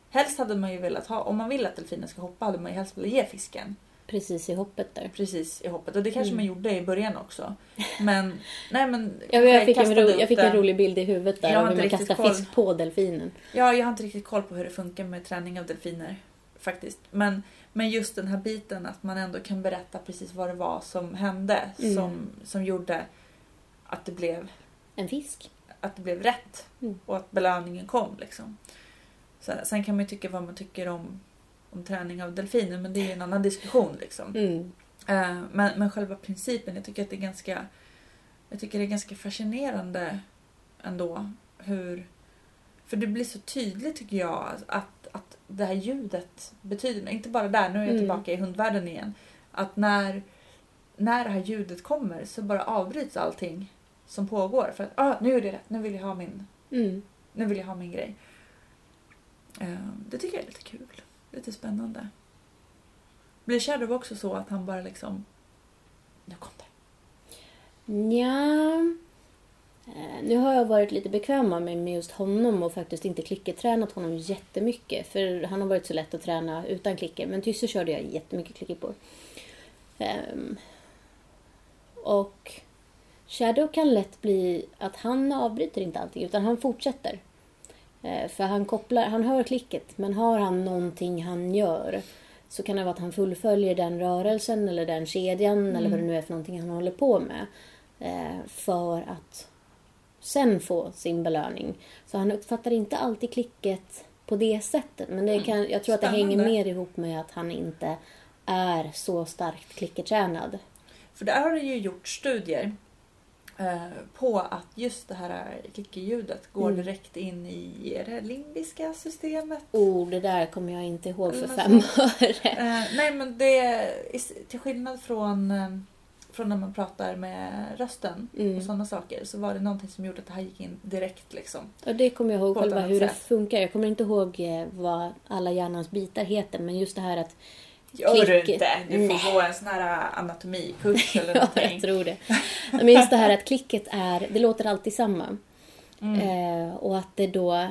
Helst hade man ju velat ha, om man vill att delfinen ska hoppa hade man ju helst velat ge fisken. Precis i hoppet där. Precis i hoppet och det kanske mm. man gjorde i början också. Men nej men. ja, jag, fick en, ro, jag fick en rolig bild i huvudet där av hur man kastar koll. fisk på delfinen. Ja, jag har inte riktigt koll på hur det funkar med träning av delfiner. Faktiskt. Men, Men just den här biten att man ändå kan berätta precis vad det var som hände Mm. som, som gjorde att det blev, En fisk. Att det blev rätt Mm. och att belöningen kom. Liksom. Så, sen kan man ju tycka vad man tycker om, om träning av delfiner men det är ju en annan diskussion. Liksom. Mm. Eh, men, men själva principen, jag tycker att det är ganska jag tycker det är ganska fascinerande ändå hur för det blir så tydligt tycker jag att, att det här ljudet betyder inte bara där, nu är jag Mm. tillbaka i hundvärlden igen. Att när, när det här ljudet kommer så bara avbryts allting som pågår. För att ah, nu är det rätt, nu vill jag ha min, Mm. nu vill jag ha min grej. Eh, det tycker jag är lite kul. Lite spännande. Blir Shadow också så att han bara liksom... Nu kom det. Nja. Eh, Nu har jag varit lite bekvämare med med just honom och faktiskt inte klickertränat honom jättemycket. För han har varit så lätt att träna utan klicker. Men Tysse körde jag jättemycket klicker på. Ehm, och Shadow kan lätt bli att han avbryter inte allting utan han fortsätter. Eh, För han kopplar, han hör klicket men har han någonting han gör så kan det vara att han fullföljer den rörelsen eller den kedjan eller vad det nu är för någonting han håller på med. eh, För att sen få sin belöning. Så han uppfattar inte alltid klicket på det sättet. Men det kan, jag tror att det hänger mer ihop med att han inte är så starkt klickertränad. För där har det ju gjort studier på att just det här klickerljudet går Mm. direkt in i det limbiska systemet. Oh, det där kommer jag inte ihåg för fem öre. Eh, nej men det till skillnad från, eh, från när man pratar med rösten och Mm. sådana saker så var det någonting som gjorde att det här gick in direkt liksom. Och det kommer jag ihåg själva hur det sätt. funkar. Jag kommer inte ihåg eh, vad alla hjärnans bitar heter. Men just det här att... Gör du Klick- inte? Du får Nej. gå en sån här anatomikurs eller ja, någonting. jag tror det. Men just det här att klicket är... Det låter alltid samma. Mm. Eh, och att det då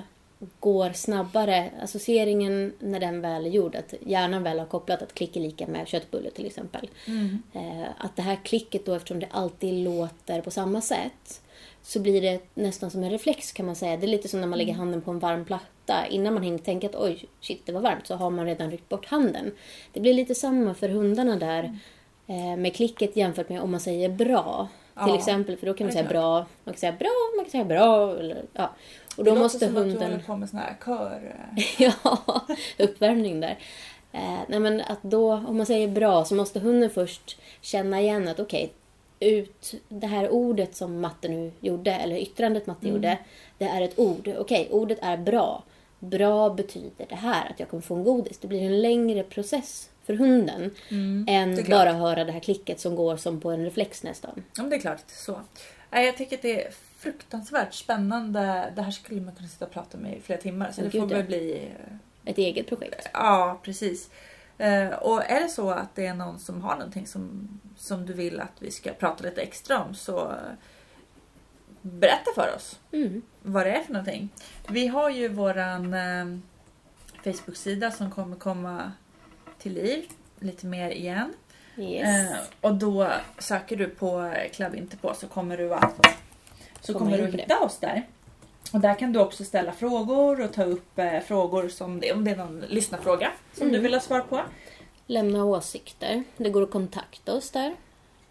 går snabbare. Associeringen när den väl är gjord, att hjärnan väl har kopplat att klick är lika med köttbulle till exempel. Mm. Eh, att det här klicket då, eftersom det alltid låter på samma sätt, så blir det nästan som en reflex kan man säga. Det är lite som när man lägger handen på en varm platta. Innan man hinner tänka att oj, shit det var varmt, så har man redan ryckt bort handen. Det blir lite samma för hundarna där eh, med klicket jämfört med om man säger bra. Till Ja, exempel, för då kan man säga bra, man kan säga bra, man kan säga bra. Eller, ja. Och Det då låter måste som att du hunden... håller på med sån här kör... eh, ja, uppvärmning där. Eh, nej men att då, om man säger bra, så måste hunden först känna igen att okej, ut det här ordet som matte nu gjorde, eller yttrandet matte gjorde, det är ett ord. Okej, ordet är bra. Bra betyder det här, att jag kommer få en godis. Det blir en längre process för hunden än är klart. bara höra det här klicket som går som på en reflex nästan. Ja, det är klart. Så. Jag tycker att det är fruktansvärt spännande. Det här skulle man kunna sitta och prata med i flera timmar. Så Ja, det får väl bli... eh, Ett eget projekt. Ja, precis. Eh, Och är det så att det är någon som har någonting som, som du vill att vi ska prata lite extra om så berätta för oss Mm. vad det är för någonting. Vi har ju våran eh, Facebook-sida som kommer komma till liv lite mer igen. Yes. Eh, och då söker du på Club Interpå så kommer du att, så kommer du det. hitta oss där. Och där kan du också ställa frågor och ta upp eh, frågor som det, om det är någon lyssnarfråga som Mm. du vill ha svar på. Lämna åsikter. Det går att kontakta oss där.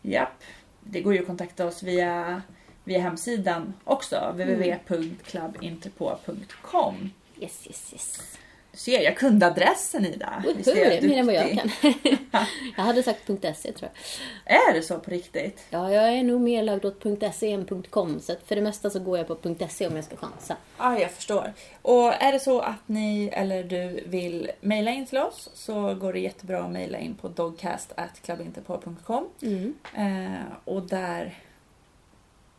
Japp. Det går ju att kontakta oss via, via hemsidan också. www.clubinterpå.com Yes, yes, yes. Ser, jag kunde adressen Ida. Woho, Visst är det är mer än vad jag kan. jag hade sagt .se tror jag. Är det så på riktigt? Ja, jag är nog mer lagd åt .se än .com. Så för det mesta så går jag på .se om jag ska chansa. Ja, jag förstår. Och är det så att ni eller du vill mejla in till oss så går det jättebra att mejla in på dogcast.clubinterpol.com Mm. eh, och där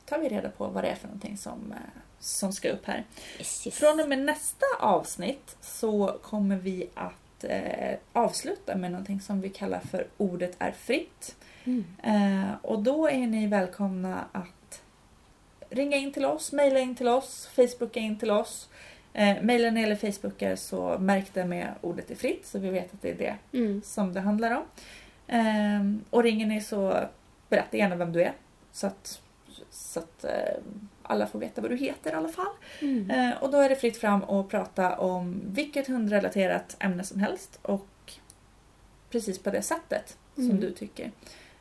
tar vi reda på vad det är för någonting som, eh, som ska upp här. Yes, yes. Från och med nästa avsnitt så kommer vi att eh, avsluta med någonting som vi kallar för Ordet är fritt. Mm. Eh, och då är ni välkomna att ringa in till oss, mejla in till oss, facebooka in till oss. Eh, mejlar ni eller facebookar så märk det med ordet är fritt så vi vet att det är det Mm. som det handlar om. Eh, och ringer ni så berätta gärna vem du är så att, så att eh, alla får veta vad du heter i alla fall. Mm. Eh, och då är det fritt fram att prata om vilket hundrelaterat ämne som helst och precis på det sättet som Mm. du tycker.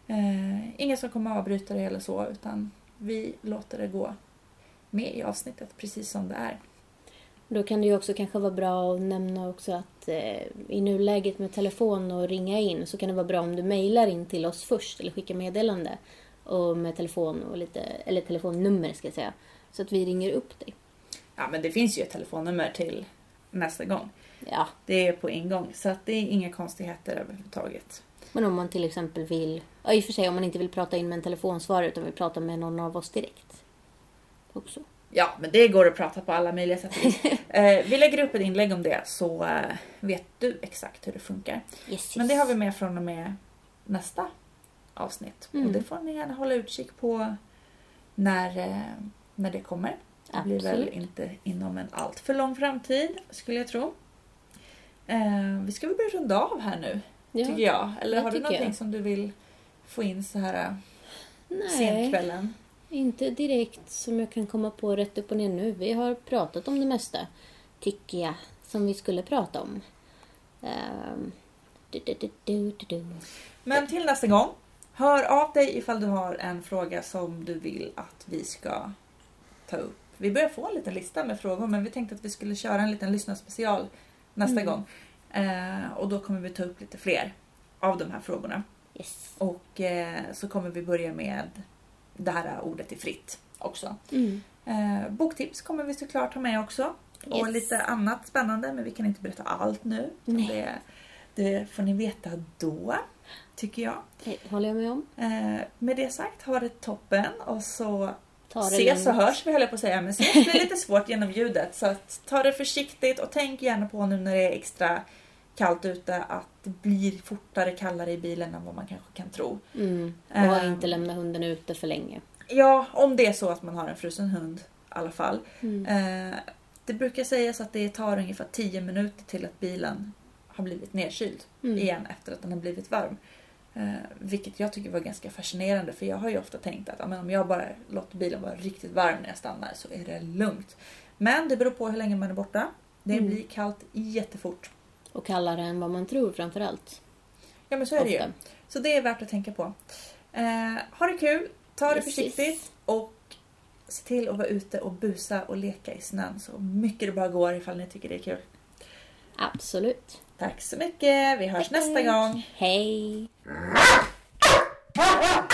Eh, ingen som kommer avbryta det eller så utan vi låter det gå med i avsnittet precis som det är. Då kan det ju också kanske vara bra att nämna också att eh, i nuläget med telefon och ringa in så kan det vara bra om du mejlar in till oss först eller skickar meddelande och med telefon och lite, eller telefonnummer ska jag säga. Så att vi ringer upp dig. Ja men det finns ju ett telefonnummer till nästa gång. Ja, Det är på ingång så att det är inga konstigheter överhuvudtaget. men om man till exempel vill, ja i och för sig om man inte vill prata in med en telefonsvarare utan vill prata med någon av oss direkt. Också. Ja, men det går att prata på alla möjliga sätt eh, Vi lägger upp ett inlägg om det så eh, vet du exakt hur det funkar. Yes, Men det har vi med från och med nästa avsnitt. Mm. Och det får ni gärna hålla utkik på när, eh, när det kommer. Det blir väl Absolut. inte inom en allt för lång framtid skulle jag tro. Eh, vi ska väl börja runda av här nu Ja. tycker jag. Eller har du någonting jag. som du vill få in så här eh, Nej, senkvällen? inte direkt som jag kan komma på rätt upp och ner nu. Vi har pratat om det mesta, tycker jag, som vi skulle prata om. Du, du, du, du. Men till nästa gång, hör av dig ifall du har en fråga som du vill att vi ska ta upp. Vi börjar få en liten lista med frågor men vi tänkte att vi skulle köra en liten lyssnarspecial nästa Mm. gång. Eh, och då kommer vi ta upp lite fler av de här frågorna. Yes. Och eh, så kommer vi börja med det här ordet är fritt också. Mm. Eh, boktips kommer vi såklart ha med också. Och Yes. lite annat spännande men vi kan inte berätta allt nu. Nej. Det, det får ni veta då, tycker jag. Det håller jag med om. Eh, med det sagt, ha det toppen och så ses och hörs vi höll jag på att säga. Men ses blir lite svårt genom ljudet så att ta det försiktigt och tänk gärna på nu när det är extra kallt ute att det blir fortare kallare i bilen än vad man kanske kan tro. Mm. Och Ehm. inte lämna hunden ute för länge. Ja, om det är så att man har en frusen hund i alla fall. Mm. Eh, det brukar sägas att det tar ungefär 10 minuter till att bilen har blivit nedkyld Mm. igen efter att den har blivit varm. Eh, vilket jag tycker var ganska fascinerande för jag har ju ofta tänkt att om jag bara låter bilen vara riktigt varm när jag stannar så är det lugnt. Men det beror på hur länge man är borta. Det Mm. blir kallt jättefort. Och kallare än vad man tror framförallt. Ja men så är det ju. Ofta. Så det är värt att tänka på. Eh, ha det kul, ta det Yes, försiktigt och se till att vara ute och busa och leka i snön så mycket det bara går ifall ni tycker det är kul. Absolut. Tack så mycket, vi hörs nästa gång. Hej! Hej!